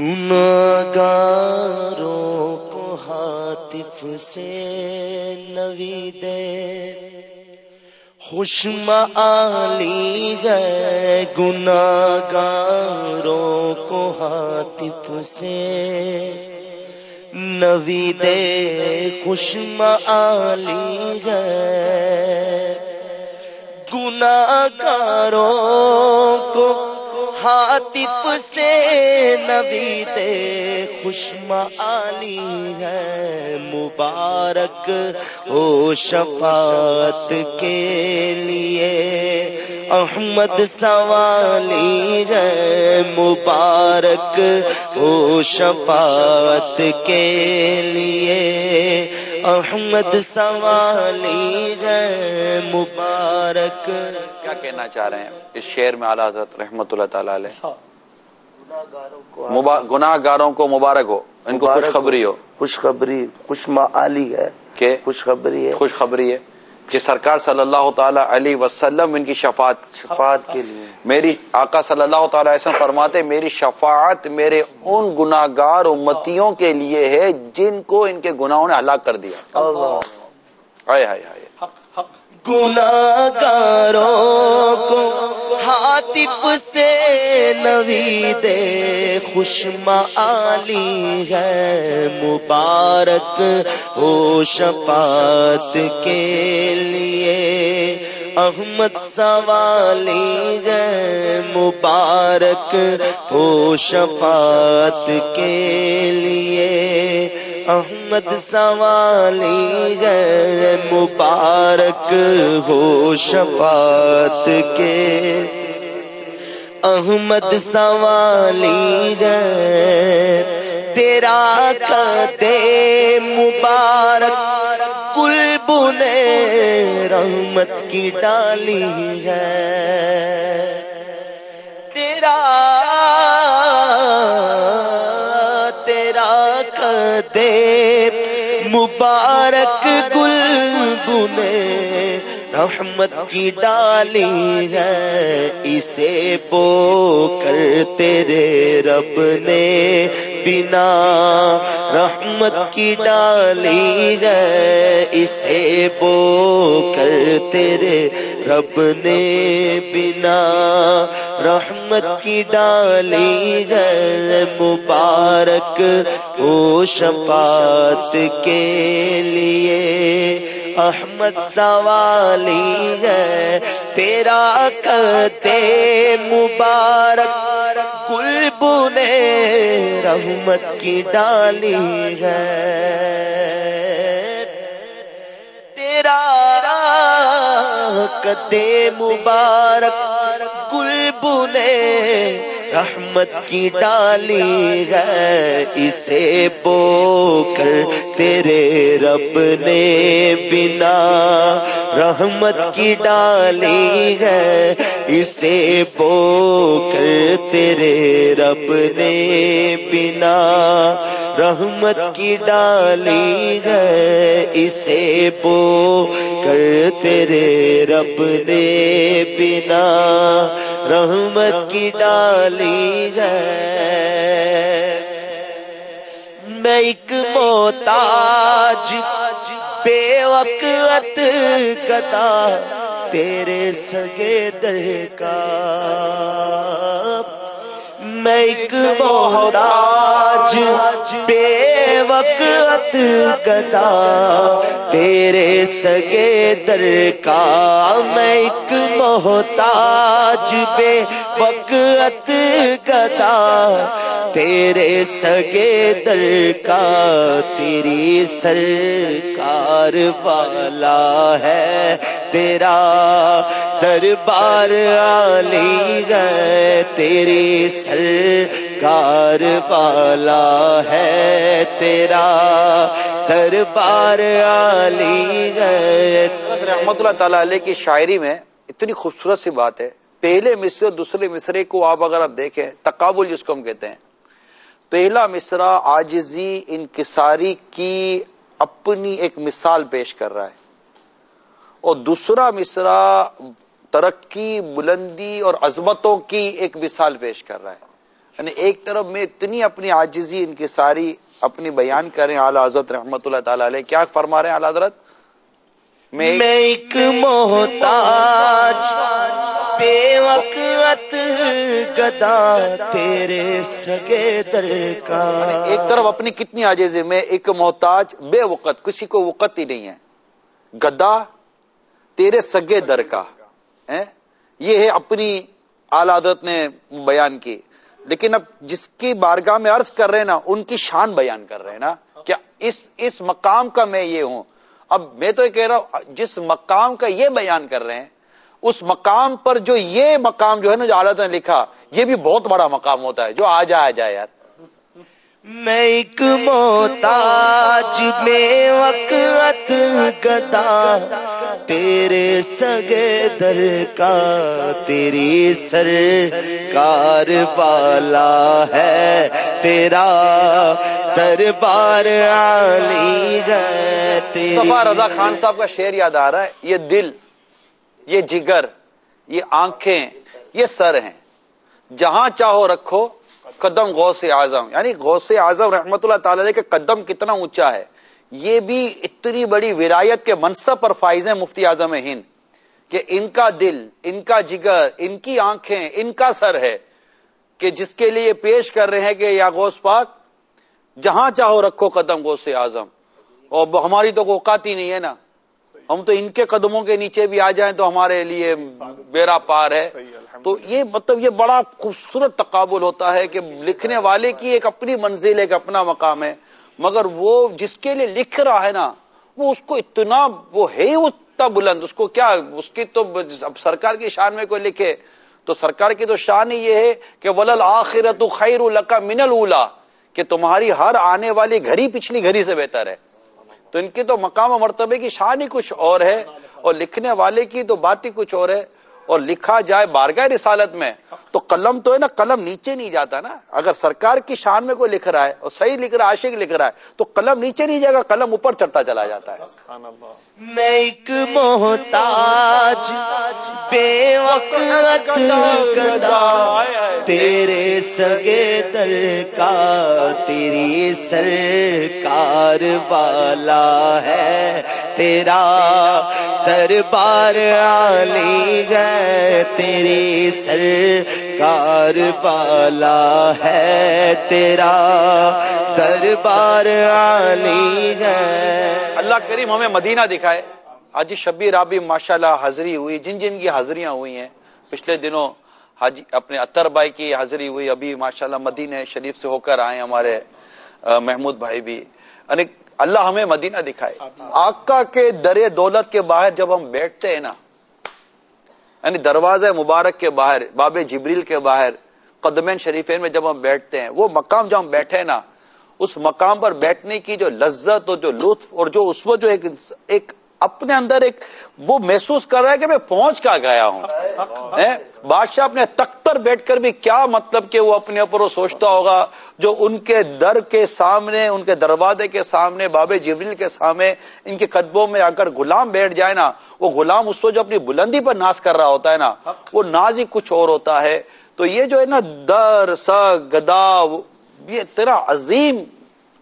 گناگاروں کو ہاتف سے نوی دے۔ خوشم آلی گئے گناگاروں کو ہاتف سے نوی دے۔ خوشم آلی گئے گناگاروں کو ہاتف سے نبی دے خوشم آلی ہے، مبارک او شفاعت کے لیے۔ احمد سوالی ہے، مبارک او شفاعت کے لیے۔ احمد سوالی ہے مبارک۔ کیا کہنا چاہ رہے ہیں؟ اس شعر میں اعلیٰ حضرت رحمت اللہ تعالی علیہ۔ گناہ گاروں کو مبارک ہو ان کو خوشخبری ہو۔ خوشخبری خوشما علی ہے۔ کہ؟ خوشخبری ہے۔ خوشخبری ہے۔ کہ سرکار صلی اللہ تعالی علیہ وسلم ان کی شفاعت شفاعت کے لیے۔ میری آقا صلی اللہ تعالی وسلم فرماتے میری شفاعت میرے ان گناگار امتیوں کے لیے ہے جن کو ان کے گناہوں نے ہلاک کر دیا۔ آئے آئے آئے گناگاروں کو ہاتف سے نوی دے خوشم آلی ہے، مبارک ہو شفاعت کے لیے۔ احمد سوالی ہے، مبارک ہو شفاعت کے لیے۔ احمد سوالی گئے مبارک ہو شفاعت کے۔ احمد سوالی گئے تیرا کتے مبارک کل بنے رحمت کی ڈالی ہے۔ تیرا مبارک گل گنے رحمت کی ڈالی ہے اسے بو کر تیرے رب نے۔ بنا رحمت کی ڈالی ہے، اسے بو کر تیرے رب نے بنا رحمت کی ڈالی ہے، مبارک او شفاعت کے لیے۔ احمد سوالی ہے، تیرا کتے مبارک کل بنے رحمت کی ڈالی ہے۔ تیرا کتے مبارک کل بنے رحمت کی ڈالی ہے، اسے بو کر تیرے رب نے بنا۔ رحمت کی ڈالی ہے، اسے بو کر تیرے رب نے بنا۔ رحمت کی ڈالی ہے، اسے بو کر تیرے رب نے بنا۔ رحمت کی ڈالی ہے میں ایک موتاج بے وقت گدا، تیرے سگے در کا۔ میں ایک محتاج، بے وقت گدا، تیرے سگے در کا۔ میں ایک محتاج بے وقت گدا۔ تیرے سگے در کا، تیری سرکار والا ہے۔ تیرا دربار علی گئے تیری سرکار والا ہے۔ تیرا دربار علی گئے رحمت اللہ تعالی علیہ کی شاعری میں اتنی خوبصورت سی بات ہے۔ پہلے مصرے دوسرے مصرے کو آپ اگر آپ دیکھیں، تقابل جس کو ہم کہتے ہیں۔ پہلا مصرا آجزی انکساری کی اپنی ایک مثال پیش کر رہا ہے۔ اور دوسرا مصرا ترقی، بلندی اور عظمتوں کی ایک مثال پیش کر رہا ہے۔ یعنی ایک طرف میں اتنی اپنی عاجزی ان کی ساری اپنی بیان کریں، اعلیٰ حضرت رحمت اللہ تعالی علیہ۔ کیا فرما رہے ہیں اعلیٰ حضرت؟ میں ایک محتاج، بے وقت گدا تیرے سگے در کا یعنی ایک طرف اپنی کتنی عاجزی میں ایک محتاج، بے وقت کسی کو وقت ہی نہیں ہے۔ گدا تیرے سگے در کا یہ ہے اپنی اعلی حضرت نے بیان کی۔ لیکن اب جس کی بارگاہ میں عرض کر رہے ہیں نا، ان کی شان بیان کر رہے ہیں نا، کیا اس اس مقام کا میں یہ ہوں۔ اب میں تو یہ کہہ رہا ہوں، جس مقام کا یہ بیان کر رہے ہیں، اس مقام پر جو یہ مقام جو ہے نا جو عالت نے لکھا، یہ بھی بہت بڑا مقام ہوتا ہے، جو آ جا آ جائے یار۔ میں ایک محتاج میں وقت گدا، تیرے سگے در کا، تیری سر کار والا ہے، تیرا دربار علی ہے صفا رضا خان صاحب کا شعر یاد آ رہا ہے، یہ دل، یہ جگر، یہ آنکھیں، یہ سر ہیں۔ جہاں چاہو رکھو قدم غوث اعظم یعنی غوث اعظم رحمت اللہ تعالی کے قدم کتنا اونچا ہے۔ یہ بھی اتنی بڑی ولایت کے منصب پر فائز ہیں مفتی اعظم ہند کہ ان کا دل، ان کا جگر، ان کی آنکھیں، ان کا سر ہے کہ جس کے لیے پیش کر رہے ہیں کہ یا غوث پاک، جہاں چاہو رکھو قدم غوث اعظم۔ اور ہماری تو اوقات ہی نہیں ہے نا۔ ہم تو ان کے قدموں کے نیچے بھی آ جائیں تو ہمارے لیے بیرا پار ہے۔ تو یہ مطلب یہ بڑا خوبصورت تقابل ہوتا ہے کہ لکھنے والے کی ایک اپنی منزل ایک اپنا مقام ہے۔ مگر وہ جس کے لیے لکھ رہا ہے نا وہ اس کو اتنا وہ ہے ہی اتنا بلند۔ اس کو کیا اس کی تو اب سرکار کی شان میں کوئی لکھے۔ تو سرکار کی تو شان ہی یہ ہے کہ ولل آخرت خیر القا من الا کہ تمہاری ہر آنے والی گھڑی پچھلی گھڑی سے بہتر ہے۔ تو ان کی تو مقام و مرتبے کی شان ہی کچھ اور ہے اور لکھنے والے کی تو بات ہی کچھ اور ہے اور لکھا جائے بارگاہ رسالت میں، تو قلم تو ہے نا، قلم نیچے نہیں جاتا نا۔ اگر سرکار کی شان میں کوئی لکھ رہا ہے، اور صحیح لکھ رہا ہے عاشق لکھ رہا ہے، تو قلم نیچے نہیں جائے گا، قلم اوپر چڑھتا چلا جاتا ہے۔ میں ایک محتاج، بے وقت گدا، تیرے سگے در کا، تیری سرکار والا ہے۔ تیرا دربار علی گئے تیری سرکار والا ہے، تیرا دربار علی گئے اللہ کریم ہمیں مدینہ دکھائے۔ حاجی شبیر آبی ماشاء اللہ حاضری ہوئی، جن جن کی حاضریاں ہوئی ہیں۔ پچھلے دنوں حاجی اپنے اتر بھائی کی حاضری ہوئی، ابھی ماشاء اللہ مدینہ شریف سے ہو کر آئے ہمارے محمود بھائی بھی۔ یعنی اللہ ہمیں مدینہ دکھائے۔ آقا کے در دولت کے باہر جب ہم بیٹھتے ہیں نا یعنی دروازہ مبارک کے باہر باب جبریل کے باہر قدمین شریفین میں جب ہم بیٹھتے ہیں وہ مقام جب ہم بیٹھے نا اس مقام پر بیٹھنے کی جو لذت اور جو لطف اور جو اس وقت جو ایک ایک اپنے اندر ایک وہ محسوس کر رہا ہے کہ میں پہنچ کا گیا ہوں۔ بادشاہ اپنے تخت پر بیٹھ کر بھی کیا مطلب کہ وہ اپنے اوپر وہ سوچتا ہوگا جو ان کے در کے سامنے، ان کے دروازے کے سامنے باب جبریل کے سامنے، ان کے قدموں میں اگر غلام بیٹھ جائے نا، وہ غلام اس کو جو اپنی بلندی پر ناز کر رہا ہوتا ہے نا، وہ ناز ہی کچھ اور ہوتا ہے۔ تو یہ جو ہے نا، در، س، گدا یہ اتنا عظیم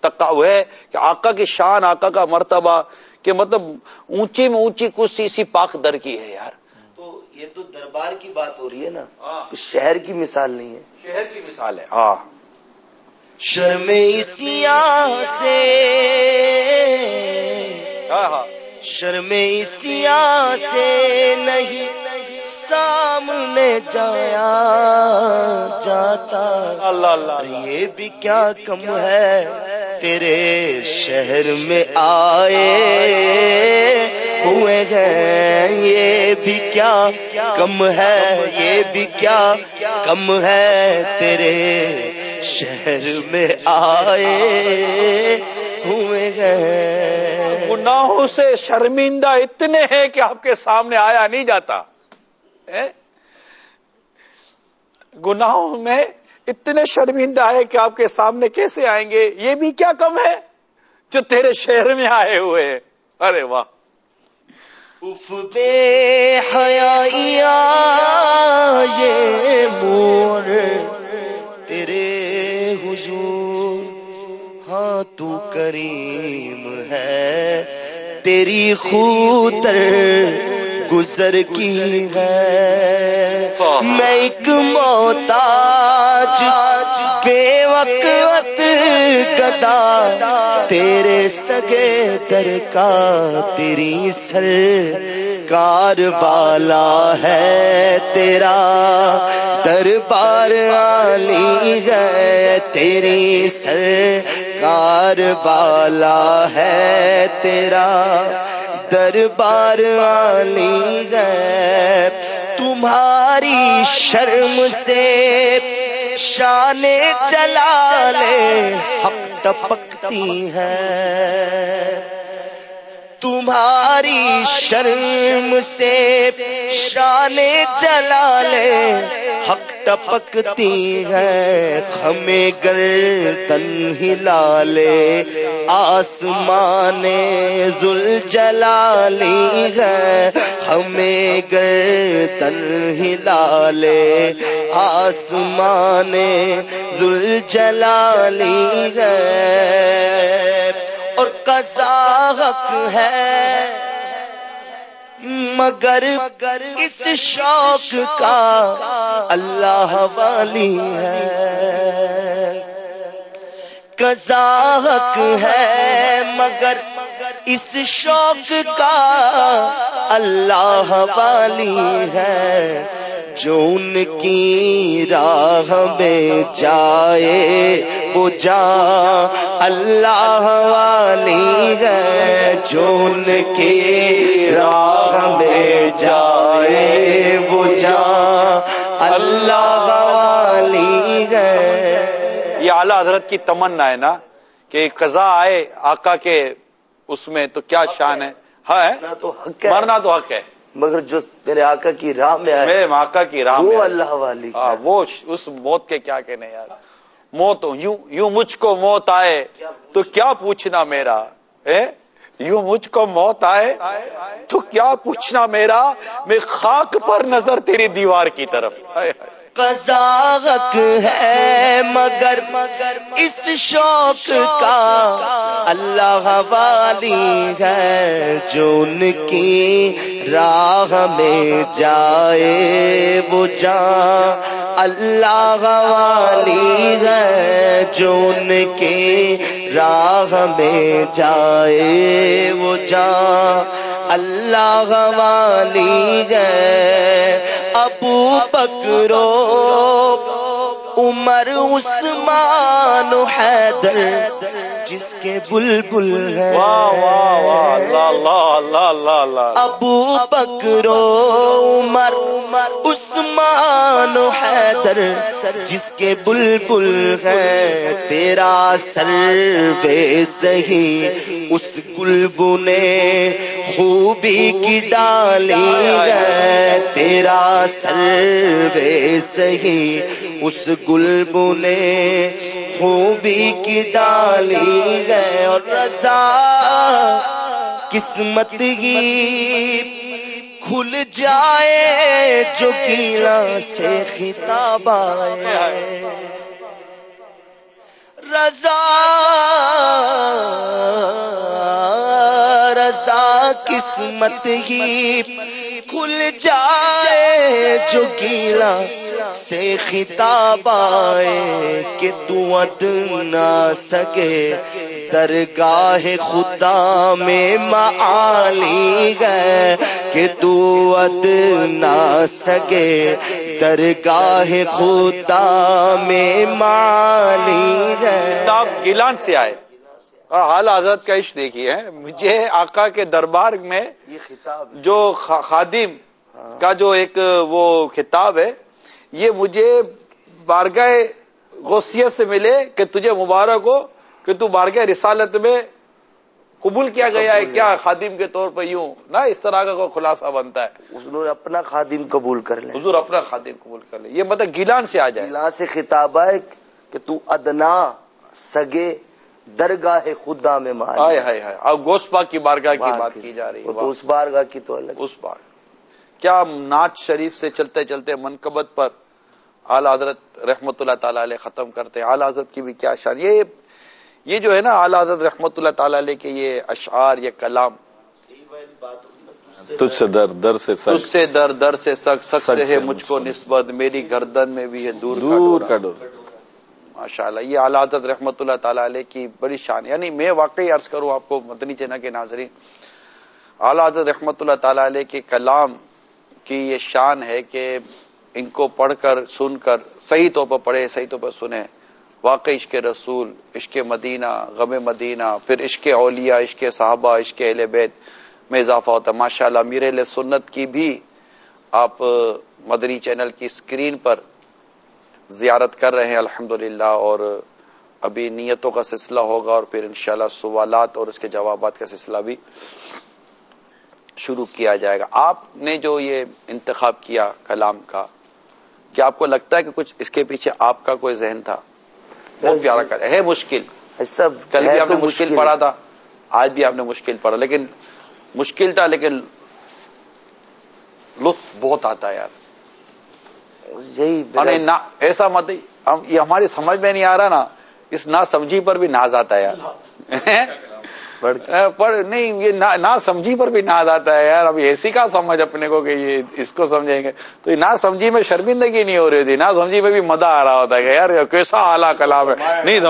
تقاو ہے کہ آقا کی شان، آقا کا مرتبہ کہ مطلب اونچی میں اونچی کچھ سی سی پاک در کی ہے یار۔ یہ تو دربار کی بات ہو رہی ہے نا شہر کی مثال نہیں ہے۔ شہر کی مثال ہے۔ ہاں۔ شرم اسیا سے شرم اسیا سے نہیں سامنے جایا جاتا۔ اللہ اللہ یہ بھی کیا کم ہے تیرے شہر میں آئے۔ ہوئے گئے یہ بھی کیا کم ہے، یہ بھی کیا کم ہے تیرے شہر میں آئے ہوئے گئے گناہوں سے شرمندہ اتنے ہیں کہ آپ کے سامنے آیا نہیں جاتا۔ گناہوں میں اتنے شرمندہ ہے کہ آپ کے سامنے کیسے آئیں گے؟ یہ بھی کیا کم ہے جو تیرے شہر میں آئے ہوئے ہیں۔ ارے واہ۔ اف بے حیا یہ مور تیرے حضور ہاں تو کریم ہے تیری خودر گزر کی ہے۔ میں ایک موتاج بے وقت گدا۔ تیرے سگے در کا تیری سر کار والا ہے۔ تیرا دربار علی ہے۔ تیری سر کار والا ہے۔ تیرا دربار علی ہے تمہاری شرم سے شان چلا لے ہم ٹپکتی ہے۔ تمہاری شرم سے شان چلا لے حق ٹپکتی ہے ہمیں گر تن ہلا لے آسمان ذل جلالی ہے ہمیں گر تن ہلا لے آسمان ذل جلالی ہے۔ اور حق ہے۔ مگر اس شوق کا اللہ والی ہے۔ حق ہے مگر اس شوق کا اللہ والی ہے۔ جو ان کی راہ میں جائے، وہ جا اللہ والی ہے جو ان کی راہ میں جائے وہ جا اللہ والی ہے۔ یہ اعلیٰ حضرت کی تمنا ہے نا کہ قضا آئے آقا کے اس میں تو کیا شان ہے؟ ہاں تو حق ہے۔ مرنا تو حق ہے۔ مگر جو میرے آقا کی راہ میں آئے میرے آقا کی راہ میں۔ اللہ والی ہاں، وہ اس موت کے کیا کہنے یار؟ موت یوں یوں مجھ کو موت آئے تو کیا پوچھنا میرا؟ ہے یوں مجھ کو موت آئے، تو کیا پوچھنا میرا؟ میں خاک پر نظر تیری دیوار کی طرف۔ ہائے ہے، مگر مگر اس شوق کا اللہ والی ہے جو ان کی راہ میں جائے۔ وہ جان اللہ والی ہے جو ان کی راہ میں جائے۔ وہ جان اللہ والی ہے ابو بکرو عمر عثمان حیدر جس کے بلبل ہے۔ ابو بکرو عمر عثمان حیدر جس کے بلبل ہے۔ تیرا سر بے سہی اس گلبو نے خوبی کی ڈالی ہے۔ تیرا سر بے سہی اس گلبو نے خوبی کی ڈالی ہے اور رضا قسمت ہی کھل جائے جو گیلا سے خطاب آئے۔ رضا رضا قسمت ہی کھل جائے، جو گیلا سے خطاب آئے کہ تو اد نہ سکے۔ درگاہ خدا میں معالی گئے کہ تو اد نہ سکے۔ درگاہ خدا میں مالی گئے آپ گیلان سے آئے۔ اور حال حضرت کا عشق دیکھیے مجھے آقا کے دربار میں جو خا- خادم کا جو ایک وہ خطاب ہے یہ مجھے بارگاہ غوثیت سے ملے کہ تجھے مبارک ہو کہ تو بارگاہ رسالت میں قبول کیا گیا ہے کیا خادم کے طور پر یوں؟ نا اس طرح کا کوئی خلاصہ بنتا ہے۔ نے اپنا خادم قبول کر لے حضور اپنا خادم قبول کر لے یہ مطلب گیلان سے آ جائے۔ اللہ سے خطاب ہے کہ تو ادنا سگے درگاہ خدا میں ہائے اب پاک کی بارگاہ کی بات کی۔ جا رہی ہے۔ تو اس بارگاہ کی تو الگ اس بار۔ کیا ناچ شریف سے چلتے چلتے منقبت پر اعلی حضرت رحمت اللہ تعالی علیہ ختم کرتے اعلی حضرت کی بھی کیا شان۔ یہ یہ جو ہے نا اعلی حضرت رحمت اللہ تعالی علیہ کے یہ اشعار یہ کلام۔ تجھ سے در در سے تجھ سے در در سے سک سک سے ہے مجھ کو نسبت میری گردن میں بھی ہے دور دور کا۔ ڈور ماشاء اللہ یہ اعلی حضرت رحمت اللہ تعالی علیہ کی بڑی شان یعنی میں واقعی عرض کروں آپ کو، مدنی چینل کے ناظرین، اعلی حضرت رحمت اللہ تعالی علیہ کے کلام کی یہ شان ہے کہ ان کو پڑھ کر، سن کر، صحیح طور پر پڑھے، صحیح طور پر سنیں۔ واقعی عشق رسول، عشق مدینہ، غم مدینہ، پھر عشق اولیاء، عشق صحابہ، عشق اہل بیت میں اضافہ ہوتا ہے۔ ماشاء اللہ میر سنت کی بھی آپ مدنی چینل کی اسکرین پر زیارت کر رہے ہیں الحمد اور ابھی نیتوں کا سلسلہ ہوگا اور پھر انشاءاللہ سوالات اور اس کے جوابات کا سلسلہ بھی شروع کیا جائے گا۔ آپ نے جو یہ انتخاب کیا کلام کا کیا آپ کو لگتا ہے کہ کچھ اس کے پیچھے آپ کا کوئی ذہن تھا؟ بہت پیارا کر ہے مشکل۔ سب کل بھی آپ نے مشکل۔ پڑھا تھا آج بھی آپ نے مشکل پڑھا لیکن مشکل تھا لیکن لطف بہت آتا ہے یار۔ یہی نہیں، نہ ایسا مت یہ ہماری سمجھ میں نہیں آ رہا نا اس نہ سمجھی پر بھی ناز آتا ہے یار۔ اے، پر نہیں یہ نہ- نہ سمجھی پر بھی ناز آتا ہے یار۔ اب ایسی کا سمجھ اپنے کو کہ یہ اس کو سمجھیں گے۔ تو یہ نہ سمجھی میں شرمندگی نہیں ہو رہی تھی نہ سمجھی میں بھی مزہ آ رہا ہوتا ہے کہ یار یہ کیسا اعلیٰ کلام ہے۔ نہیں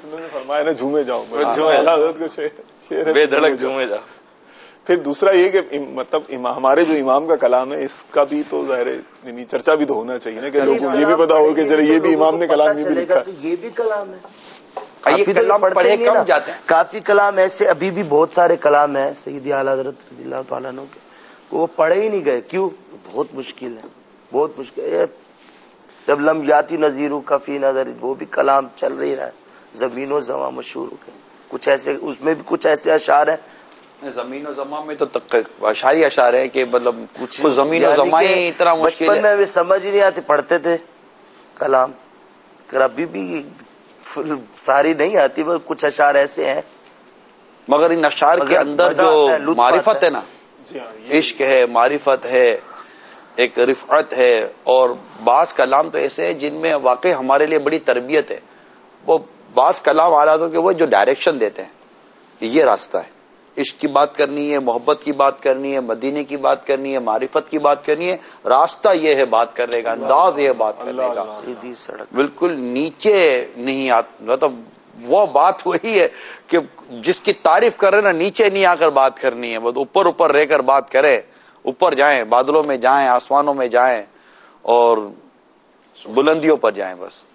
سمجھے فرمایا نا جھومے جاؤ۔ جھومے اعلیٰ حضرت کا شعر- شعر ہے، بے دھڑک جاؤ۔ جھومے جا پھر دوسرا یہ کہ مطلب ہمارے جو امام کا کلام ہے اس کا بھی تو ظاہر ہے یعنی چرچا بھی تو ہونا چاہیے نا کہ لوگوں کو یہ بھی پتا ہو کہ چلے یہ بھی امام نے کلام یہ بھی لکھا۔ یہ بھی کلام ہے۔ کافی کلام پڑھتے پڑھے نہیں کم نا۔ جاتے ہیں۔ کافی کلام ایسے ابھی بھی بہت سارے کلام ہیں سیدی اعلیٰ حضرت رضی اللہ تعالیٰ عنہ کے۔ وہ پڑھے ہی نہیں گئے۔ کیوں؟ بہت مشکل ہے۔ بہت مشکل۔ ہے جب لم یاتی نظیر کفی نظر وہ بھی کلام چل رہی رہا ہے۔ زمین و زماں مشہور ہو گئے۔ کچھ ایسے اس میں بھی کچھ ایسے اشعار ہیں زمین و زمان میں تو اشاری اشار ہے کہ مطلب کچھ زمین و یعنی زمان کہ ہی اتنا مشکل بچپن ہے۔ میں ہمیں سمجھ ہی نہیں آتی پڑھتے تھے کلام۔ اگر ابھی بھی ساری نہیں آتی بس کچھ اشعار ایسے ہیں۔ مگر ان اشعار کے اندر جو معرفت ہے نا جی ہاں عشق ہے معرفت ہے ایک رفعت ہے اور بعض کلام تو ایسے ہیں جن میں واقع ہمارے لیے بڑی تربیت ہے۔ وہ بعض کلام آلات کے وہ جو ڈائریکشن دیتے ہیں کہ یہ راستہ ہے۔ عشق کی بات کرنی ہے محبت کی بات کرنی ہے مدینے کی بات کرنی ہے معرفت کی بات کرنی ہے راستہ یہ ہے بات کرنے کا انداز یہ بات کرنے کا۔ سیدھی سڑک۔ بالکل نیچے نہیں آتا مطلب وہ بات وہی ہے کہ جس کی تعریف کر رہے نا نیچے نہیں آ کر بات کرنی ہے بس اوپر اوپر رہ کر بات کرے۔ اوپر جائیں بادلوں میں جائیں آسمانوں میں جائیں اور بلندیوں پر جائیں بس۔